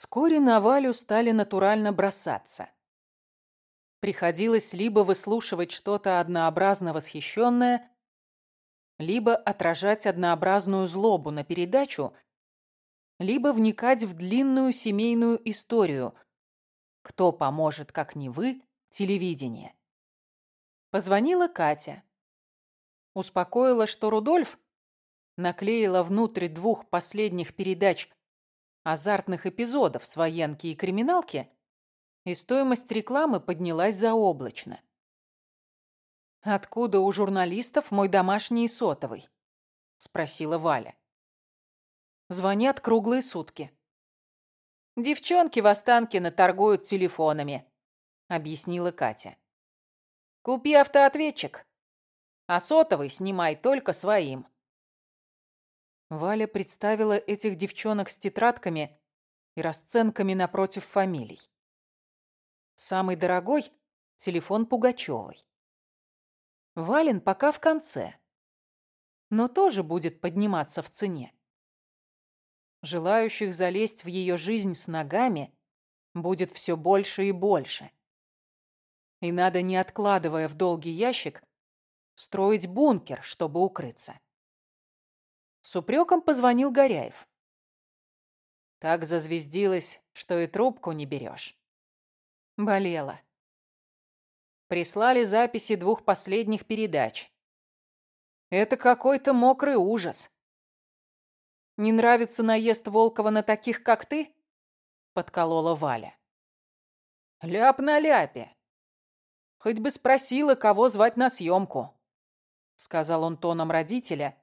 Вскоре на Валю стали натурально бросаться. Приходилось либо выслушивать что-то однообразно восхищенное, либо отражать однообразную злобу на передачу, либо вникать в длинную семейную историю. Кто поможет, как не вы, телевидение. Позвонила Катя. Успокоила, что Рудольф наклеила внутрь двух последних передач азартных эпизодов с военки и криминалки, и стоимость рекламы поднялась заоблачно. «Откуда у журналистов мой домашний сотовый?» — спросила Валя. Звонят круглые сутки. «Девчонки в Останкино торгуют телефонами», — объяснила Катя. «Купи автоответчик, а сотовый снимай только своим». Валя представила этих девчонок с тетрадками и расценками напротив фамилий. Самый дорогой — телефон Пугачевой. Вален пока в конце, но тоже будет подниматься в цене. Желающих залезть в ее жизнь с ногами будет все больше и больше. И надо, не откладывая в долгий ящик, строить бункер, чтобы укрыться. С упреком позвонил Горяев. Так зазвездилась, что и трубку не берешь. Болела. Прислали записи двух последних передач. Это какой-то мокрый ужас. Не нравится наезд Волкова на таких, как ты? Подколола Валя. Ляп на ляпе. Хоть бы спросила, кого звать на съемку, сказал он тоном родителя,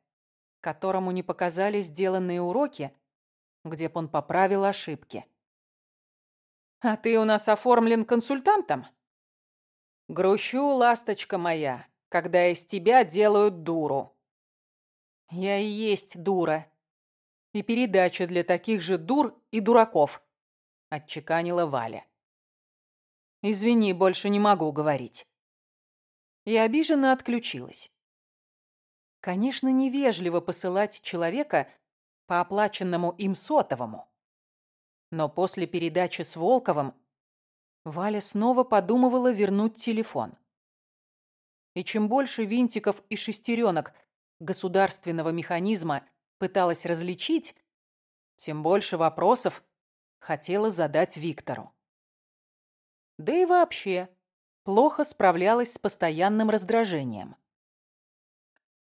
которому не показали сделанные уроки, где б он поправил ошибки. А ты у нас оформлен консультантом? Грущу, ласточка моя, когда из тебя делают дуру. Я и есть дура. И передача для таких же дур и дураков, отчеканила Валя. Извини, больше не могу говорить. И обиженно отключилась. Конечно, невежливо посылать человека по оплаченному им сотовому. Но после передачи с Волковым Валя снова подумывала вернуть телефон. И чем больше винтиков и шестеренок государственного механизма пыталась различить, тем больше вопросов хотела задать Виктору. Да и вообще, плохо справлялась с постоянным раздражением.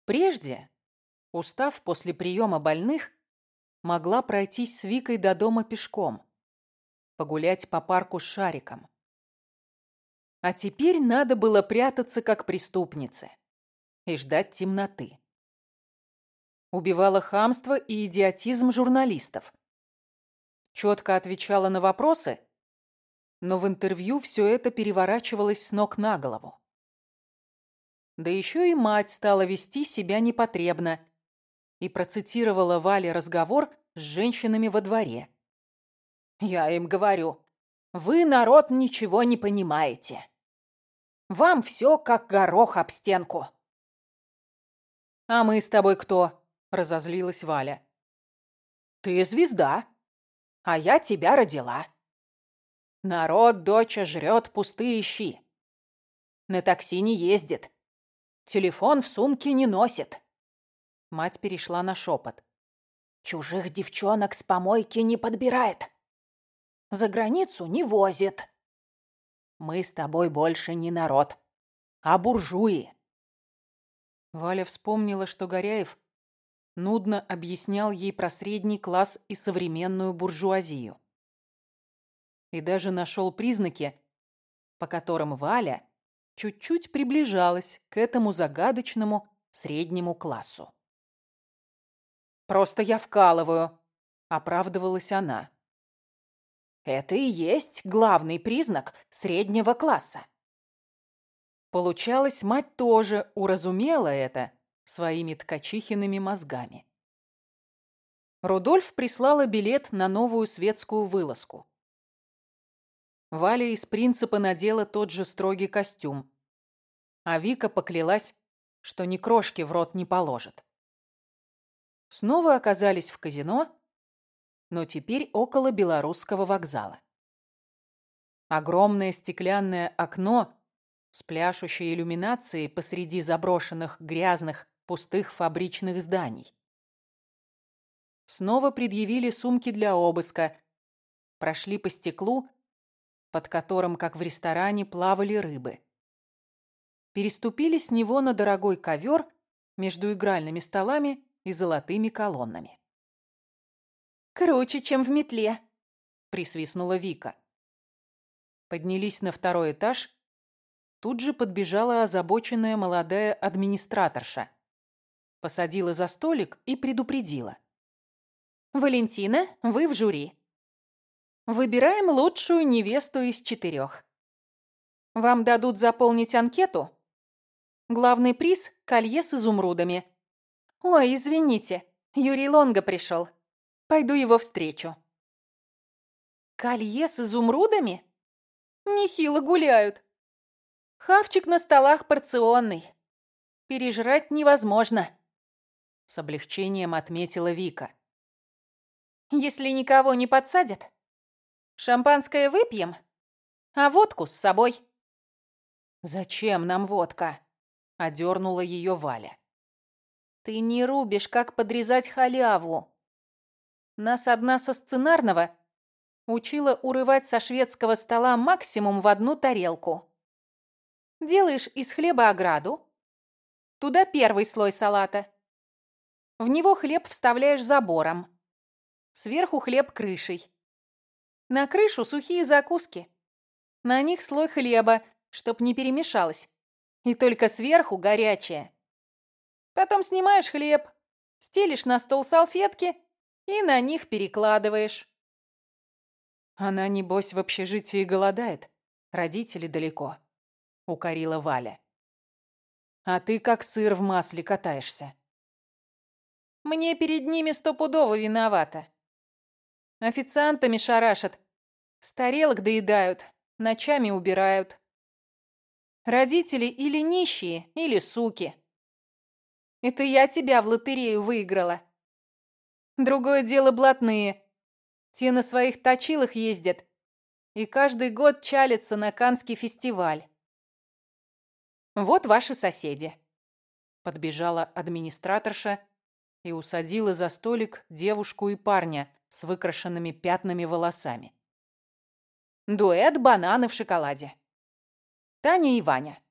Прежде, устав после приема больных, могла пройтись с Викой до дома пешком, погулять по парку с шариком. А теперь надо было прятаться как преступнице и ждать темноты. Убивала хамство и идиотизм журналистов. Четко отвечала на вопросы, но в интервью все это переворачивалось с ног на голову. Да еще и мать стала вести себя непотребно и процитировала Вале разговор с женщинами во дворе. «Я им говорю, вы, народ, ничего не понимаете. Вам все как горох об стенку». «А мы с тобой кто?» – разозлилась Валя. «Ты звезда, а я тебя родила. Народ, доча, жрет пустые щи. На такси не ездит, телефон в сумке не носит. Мать перешла на шепот. Чужих девчонок с помойки не подбирает. За границу не возит. Мы с тобой больше не народ, а буржуи. Валя вспомнила, что Горяев нудно объяснял ей про средний класс и современную буржуазию. И даже нашел признаки, по которым Валя чуть-чуть приближалась к этому загадочному среднему классу. Просто я вкалываю», — оправдывалась она. «Это и есть главный признак среднего класса». Получалось, мать тоже уразумела это своими ткачихиными мозгами. Рудольф прислала билет на новую светскую вылазку. Валя из принципа надела тот же строгий костюм, а Вика поклялась, что ни крошки в рот не положит снова оказались в казино, но теперь около Белорусского вокзала. Огромное стеклянное окно с пляшущей иллюминацией посреди заброшенных, грязных, пустых фабричных зданий. Снова предъявили сумки для обыска, прошли по стеклу, под которым, как в ресторане, плавали рыбы. Переступили с него на дорогой ковер между игральными столами и золотыми колоннами. «Круче, чем в метле», — присвистнула Вика. Поднялись на второй этаж. Тут же подбежала озабоченная молодая администраторша. Посадила за столик и предупредила. «Валентина, вы в жюри. Выбираем лучшую невесту из четырех. Вам дадут заполнить анкету. Главный приз – колье с изумрудами. Ой, извините, Юрий Лонга пришел. Пойду его встречу. Колье с изумрудами? Нехило гуляют. Хавчик на столах порционный. Пережрать невозможно. С облегчением отметила Вика. Если никого не подсадят, шампанское выпьем, а водку с собой. «Зачем нам водка?» — одернула ее Валя. «Ты не рубишь, как подрезать халяву. Нас одна со сценарного учила урывать со шведского стола максимум в одну тарелку. Делаешь из хлеба ограду, туда первый слой салата, в него хлеб вставляешь забором, Сверху хлеб крышей. На крышу сухие закуски. На них слой хлеба, чтоб не перемешалось. И только сверху горячее. Потом снимаешь хлеб, стелишь на стол салфетки и на них перекладываешь. Она, небось, в общежитии голодает. Родители далеко. Укорила Валя. А ты как сыр в масле катаешься. Мне перед ними стопудово виновата. Официантами шарашат. С тарелок доедают, ночами убирают. Родители или нищие, или суки. Это я тебя в лотерею выиграла. Другое дело блатные. Те на своих точилах ездят и каждый год чалятся на Канский фестиваль. Вот ваши соседи. Подбежала администраторша и усадила за столик девушку и парня, с выкрашенными пятнами волосами. Дуэт бананы в шоколаде. Таня и Ваня.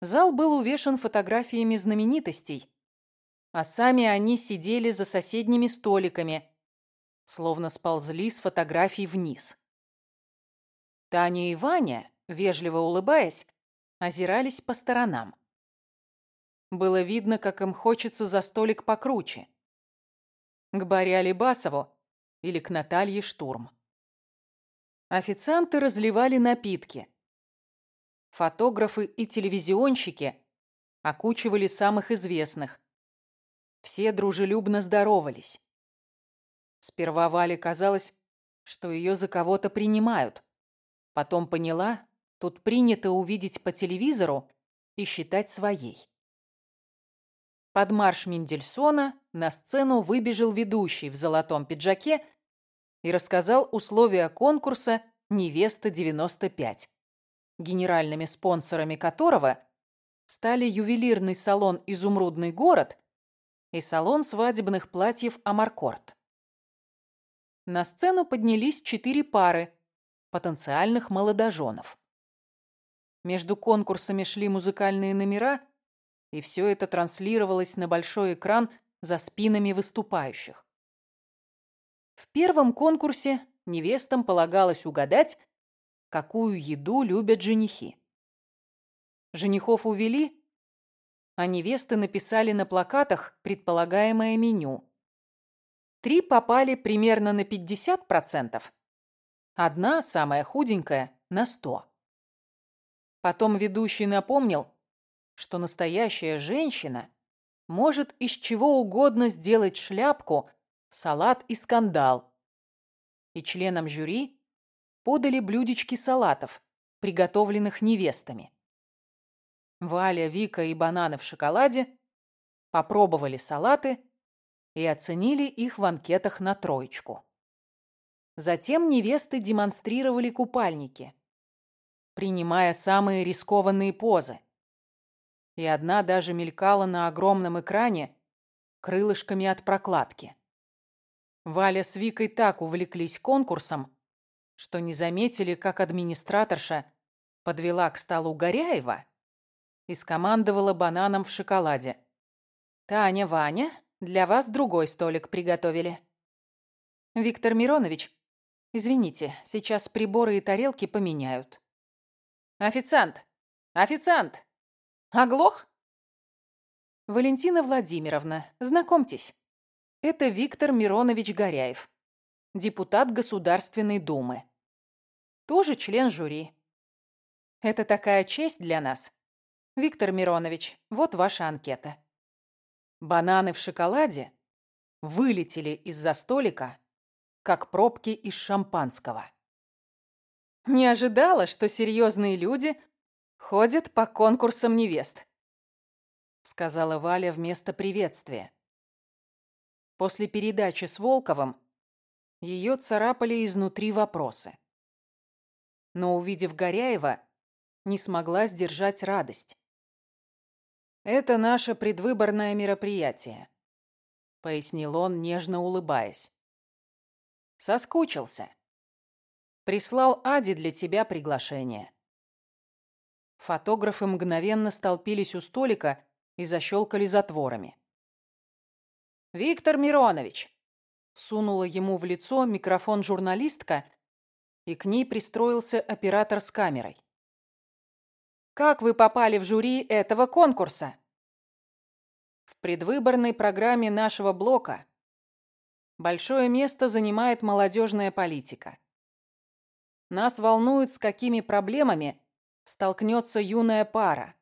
Зал был увешан фотографиями знаменитостей, а сами они сидели за соседними столиками, словно сползли с фотографий вниз. Таня и Ваня, вежливо улыбаясь, озирались по сторонам. Было видно, как им хочется за столик покруче к Баре Алибасову или к Наталье Штурм. Официанты разливали напитки. Фотографы и телевизионщики окучивали самых известных. Все дружелюбно здоровались. Сперва Вале казалось, что ее за кого-то принимают. Потом поняла, тут принято увидеть по телевизору и считать своей. Под марш Мендельсона на сцену выбежал ведущий в золотом пиджаке и рассказал условия конкурса «Невеста-95», генеральными спонсорами которого стали ювелирный салон «Изумрудный город» и салон свадебных платьев «Амаркорд». На сцену поднялись четыре пары потенциальных молодоженов. Между конкурсами шли музыкальные номера, и все это транслировалось на большой экран за спинами выступающих. В первом конкурсе невестам полагалось угадать, какую еду любят женихи. Женихов увели, а невесты написали на плакатах предполагаемое меню. Три попали примерно на 50%, одна, самая худенькая, на 100%. Потом ведущий напомнил, что настоящая женщина может из чего угодно сделать шляпку, салат и скандал. И членам жюри подали блюдечки салатов, приготовленных невестами. Валя, Вика и бананы в шоколаде попробовали салаты и оценили их в анкетах на троечку. Затем невесты демонстрировали купальники, принимая самые рискованные позы. И одна даже мелькала на огромном экране крылышками от прокладки. Валя с Викой так увлеклись конкурсом, что не заметили, как администраторша подвела к столу Горяева и скомандовала бананом в шоколаде. «Таня, Ваня, для вас другой столик приготовили». «Виктор Миронович, извините, сейчас приборы и тарелки поменяют». «Официант! Официант! Оглох?» «Валентина Владимировна, знакомьтесь, это Виктор Миронович Горяев, депутат Государственной Думы. Тоже член жюри. Это такая честь для нас. Виктор Миронович, вот ваша анкета. Бананы в шоколаде вылетели из-за столика, как пробки из шампанского. Не ожидала, что серьезные люди ходят по конкурсам невест, сказала Валя вместо приветствия. После передачи с Волковым ее царапали изнутри вопросы. Но, увидев Горяева, не смогла сдержать радость. «Это наше предвыборное мероприятие», — пояснил он, нежно улыбаясь. «Соскучился. Прислал Аде для тебя приглашение». Фотографы мгновенно столпились у столика и защелкали затворами. «Виктор Миронович!» Сунула ему в лицо микрофон журналистка, и к ней пристроился оператор с камерой. Как вы попали в жюри этого конкурса? В предвыборной программе нашего блока большое место занимает молодежная политика. Нас волнует, с какими проблемами столкнется юная пара.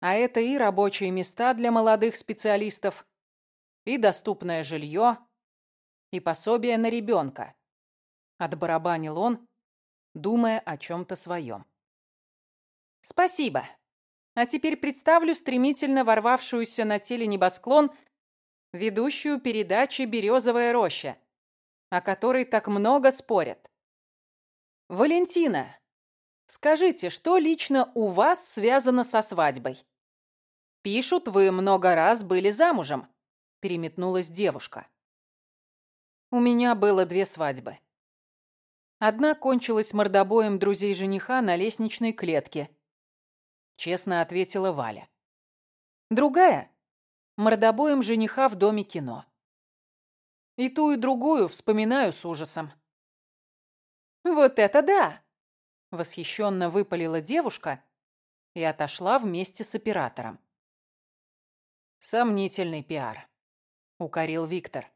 А это и рабочие места для молодых специалистов, и доступное жилье, и пособие на ребенка. Отбарабанил он, думая о чем-то своем. Спасибо. А теперь представлю стремительно ворвавшуюся на теленебосклон ведущую передачи «Березовая роща», о которой так много спорят. Валентина, скажите, что лично у вас связано со свадьбой? Пишут, вы много раз были замужем, переметнулась девушка. У меня было две свадьбы. Одна кончилась мордобоем друзей жениха на лестничной клетке – Честно ответила Валя. Другая — мордобоем жениха в доме кино. И ту, и другую вспоминаю с ужасом. «Вот это да!» — восхищенно выпалила девушка и отошла вместе с оператором. «Сомнительный пиар», — укорил Виктор.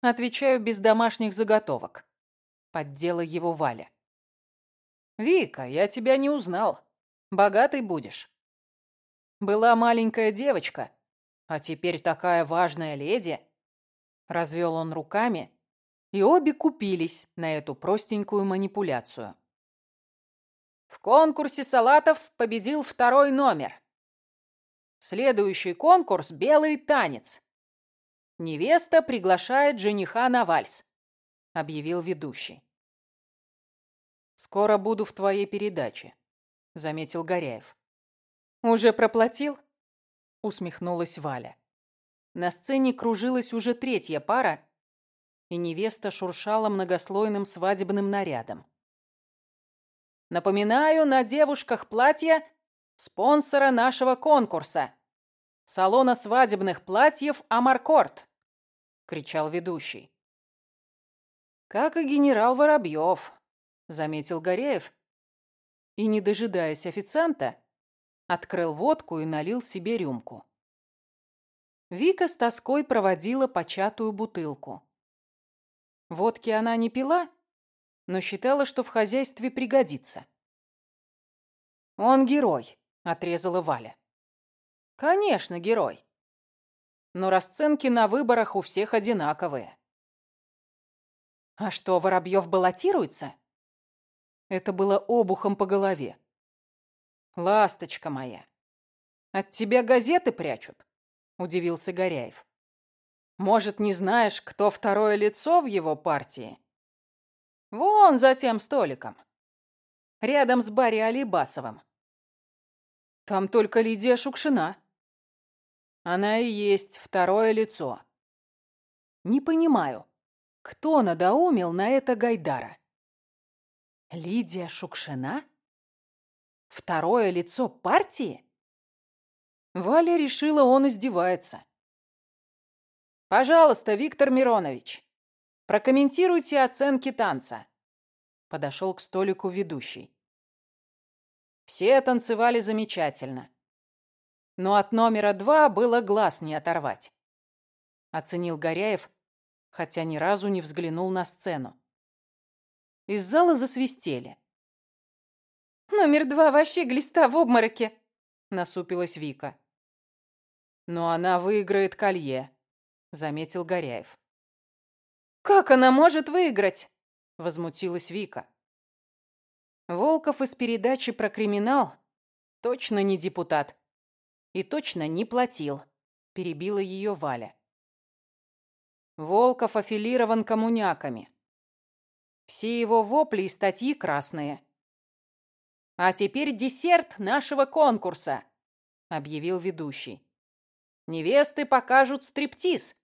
«Отвечаю без домашних заготовок», — поддела его Валя. «Вика, я тебя не узнал. Богатой будешь. Была маленькая девочка, а теперь такая важная леди. Развел он руками, и обе купились на эту простенькую манипуляцию. В конкурсе салатов победил второй номер. Следующий конкурс «Белый танец». Невеста приглашает жениха на вальс, объявил ведущий. Скоро буду в твоей передаче, — заметил Горяев. «Уже проплатил?» — усмехнулась Валя. На сцене кружилась уже третья пара, и невеста шуршала многослойным свадебным нарядом. «Напоминаю, на девушках платья спонсора нашего конкурса. Салона свадебных платьев «Амаркорд», — кричал ведущий. «Как и генерал Воробьев», — заметил Гореев, и, не дожидаясь официанта, открыл водку и налил себе рюмку. Вика с тоской проводила початую бутылку. Водки она не пила, но считала, что в хозяйстве пригодится. «Он герой», — отрезала Валя. «Конечно, герой. Но расценки на выборах у всех одинаковые». «А что, Воробьев баллотируется?» Это было обухом по голове. «Ласточка моя, от тебя газеты прячут?» – удивился Горяев. Может, не знаешь, кто второе лицо в его партии? Вон за тем столиком. Рядом с Барри Алибасовым. Там только Лидия Шукшина. Она и есть второе лицо. Не понимаю, кто надоумил на это Гайдара? Лидия Шукшина? Второе лицо партии? Валя решила, он издевается. «Пожалуйста, Виктор Миронович, прокомментируйте оценки танца», — подошел к столику ведущий. Все танцевали замечательно. Но от номера два было глаз не оторвать. Оценил Горяев, хотя ни разу не взглянул на сцену. Из зала засвистели. «Номер два вообще глиста в обмороке», — насупилась Вика. «Но она выиграет колье», — заметил Горяев. «Как она может выиграть?» — возмутилась Вика. Волков из передачи про криминал точно не депутат и точно не платил, перебила ее Валя. Волков аффилирован коммуняками. Все его вопли и статьи красные. «А теперь десерт нашего конкурса», — объявил ведущий. Невесты покажут стриптиз,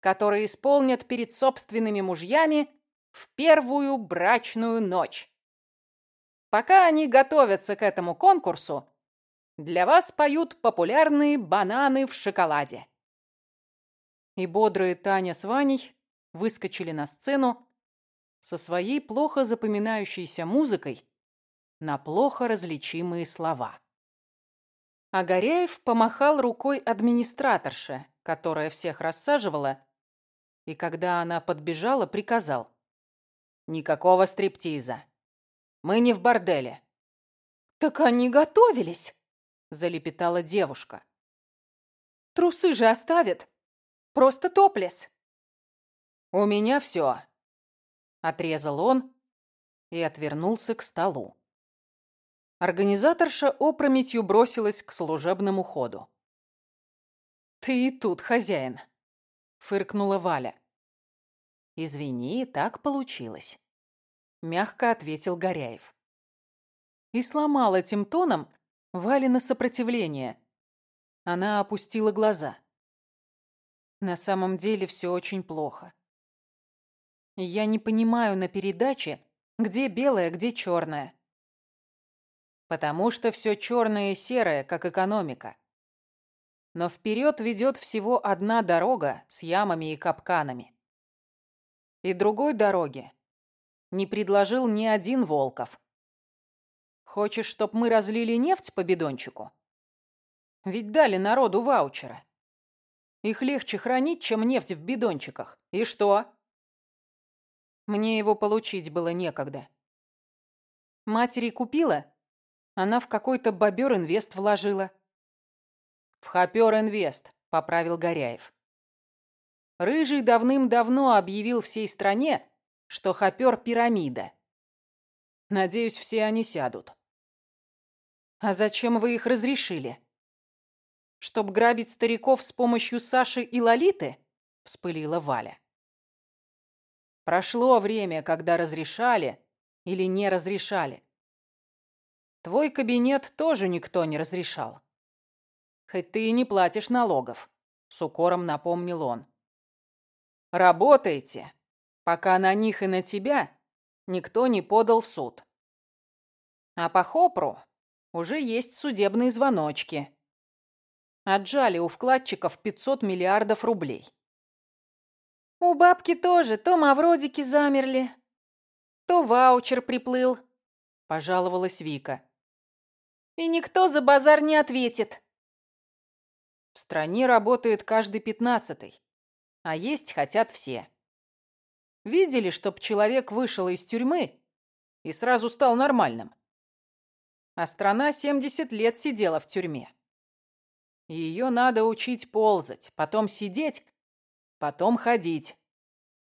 который исполнят перед собственными мужьями в первую брачную ночь. Пока они готовятся к этому конкурсу, для вас поют популярные бананы в шоколаде. И бодрые Таня с Ваней выскочили на сцену со своей плохо запоминающейся музыкой на плохо различимые слова. А Горяев помахал рукой администраторше, которая всех рассаживала, и когда она подбежала, приказал. «Никакого стриптиза. Мы не в борделе». «Так они готовились», — залепетала девушка. «Трусы же оставят. Просто топлес». «У меня все», — отрезал он и отвернулся к столу. Организаторша опрометью бросилась к служебному ходу. «Ты и тут хозяин», — фыркнула Валя. «Извини, так получилось», — мягко ответил Горяев. И сломал этим тоном Валина сопротивление. Она опустила глаза. На самом деле все очень плохо. Я не понимаю на передаче, где белое, где черное. Потому что все черное и серое, как экономика. Но вперед ведет всего одна дорога с ямами и капканами. И другой дороги не предложил ни один Волков. Хочешь, чтоб мы разлили нефть по бидончику? Ведь дали народу ваучеры. Их легче хранить, чем нефть в бидончиках. И что? Мне его получить было некогда. Матери купила, она в какой-то бобер инвест вложила. В хопер инвест, поправил Горяев. Рыжий давным-давно объявил всей стране, что хопер пирамида. Надеюсь, все они сядут. А зачем вы их разрешили? Чтоб грабить стариков с помощью Саши и Лолиты? Вспылила Валя. Прошло время, когда разрешали или не разрешали. Твой кабинет тоже никто не разрешал. Хоть ты и не платишь налогов, с укором напомнил он. Работайте, пока на них и на тебя никто не подал в суд. А по Хопру уже есть судебные звоночки. Отжали у вкладчиков 500 миллиардов рублей. У бабки тоже то мавродики замерли, то ваучер приплыл, пожаловалась Вика и никто за базар не ответит. В стране работает каждый пятнадцатый, а есть хотят все. Видели, чтоб человек вышел из тюрьмы и сразу стал нормальным? А страна 70 лет сидела в тюрьме. Ее надо учить ползать, потом сидеть, потом ходить,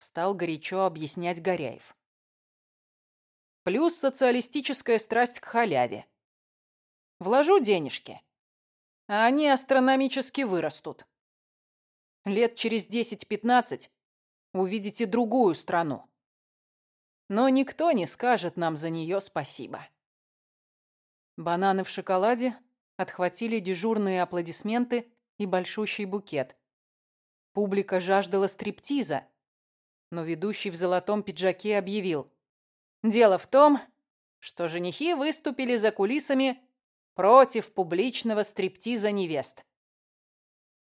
стал горячо объяснять Горяев. Плюс социалистическая страсть к халяве. Вложу денежки, а они астрономически вырастут. Лет через 10-15 увидите другую страну. Но никто не скажет нам за нее спасибо. Бананы в шоколаде отхватили дежурные аплодисменты и большущий букет. Публика жаждала стриптиза, но ведущий в золотом пиджаке объявил. Дело в том, что женихи выступили за кулисами против публичного стриптиза невест.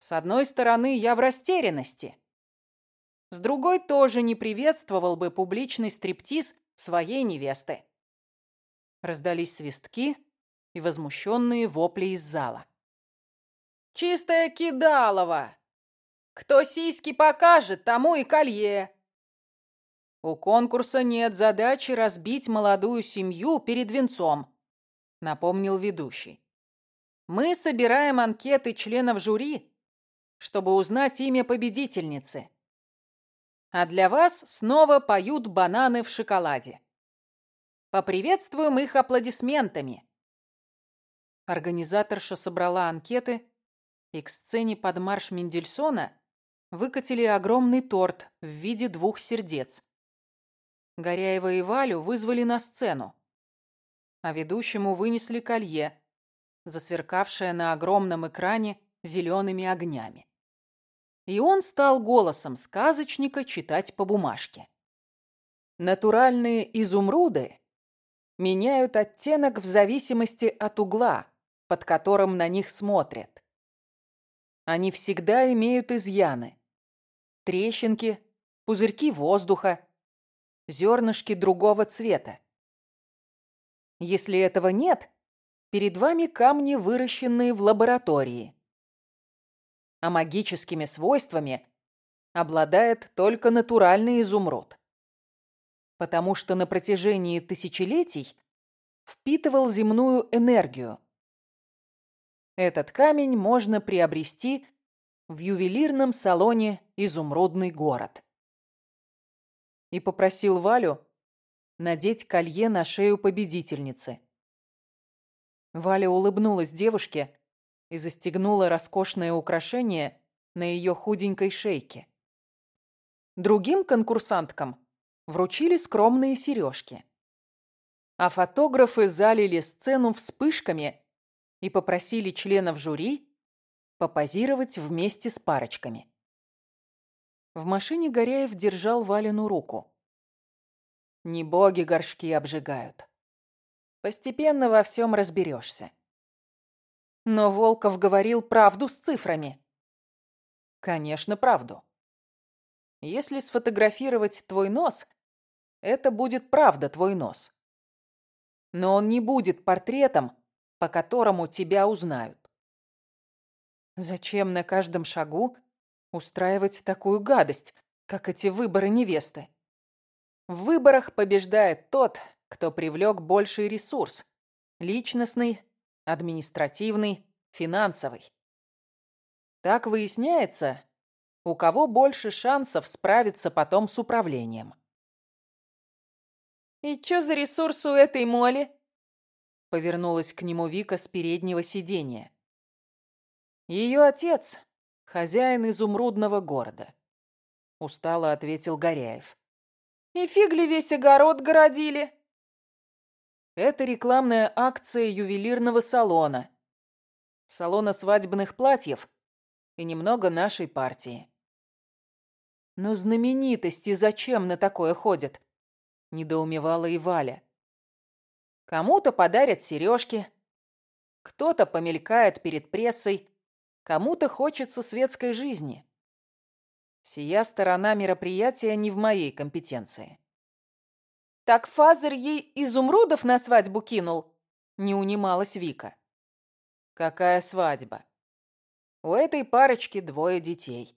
С одной стороны, я в растерянности. С другой, тоже не приветствовал бы публичный стриптиз своей невесты. Раздались свистки и возмущенные вопли из зала. «Чистая кидалова! Кто сиськи покажет, тому и колье!» У конкурса нет задачи разбить молодую семью перед венцом, напомнил ведущий. Мы собираем анкеты членов жюри, чтобы узнать имя победительницы. А для вас снова поют бананы в шоколаде. Поприветствуем их аплодисментами. Организаторша собрала анкеты, и к сцене под марш Мендельсона выкатили огромный торт в виде двух сердец. Горяева и Валю вызвали на сцену, а ведущему вынесли колье, засверкавшее на огромном экране зелеными огнями. И он стал голосом сказочника читать по бумажке. Натуральные изумруды меняют оттенок в зависимости от угла, под которым на них смотрят. Они всегда имеют изъяны. Трещинки, пузырьки воздуха, зернышки другого цвета. Если этого нет, перед вами камни, выращенные в лаборатории. А магическими свойствами обладает только натуральный изумруд. Потому что на протяжении тысячелетий впитывал земную энергию. Этот камень можно приобрести в ювелирном салоне «Изумрудный город» и попросил Валю надеть колье на шею победительницы. Валя улыбнулась девушке и застегнула роскошное украшение на ее худенькой шейке. Другим конкурсанткам вручили скромные сережки. А фотографы залили сцену вспышками и попросили членов жюри попозировать вместе с парочками. В машине Горяев держал Валину руку. Не боги горшки обжигают. Постепенно во всем разберешься. Но Волков говорил правду с цифрами. Конечно, правду. Если сфотографировать твой нос, это будет правда твой нос. Но он не будет портретом, по которому тебя узнают. Зачем на каждом шагу устраивать такую гадость, как эти выборы невесты. В выборах побеждает тот, кто привлек больший ресурс – личностный, административный, финансовый. Так выясняется, у кого больше шансов справиться потом с управлением. «И чё за ресурс у этой моли?» Повернулась к нему Вика с переднего сиденья. Ее отец хозяин изумрудного города. Устало ответил Горяев. И фиг ли весь огород городили? Это рекламная акция ювелирного салона. Салона свадебных платьев и немного нашей партии. Но знаменитости зачем на такое ходят? Недоумевала и Валя. Кому-то подарят сережки, кто-то помелькает перед прессой, Кому-то хочется светской жизни. Сия сторона мероприятия не в моей компетенции. «Так Фазер ей изумрудов на свадьбу кинул?» Не унималась Вика. «Какая свадьба? У этой парочки двое детей.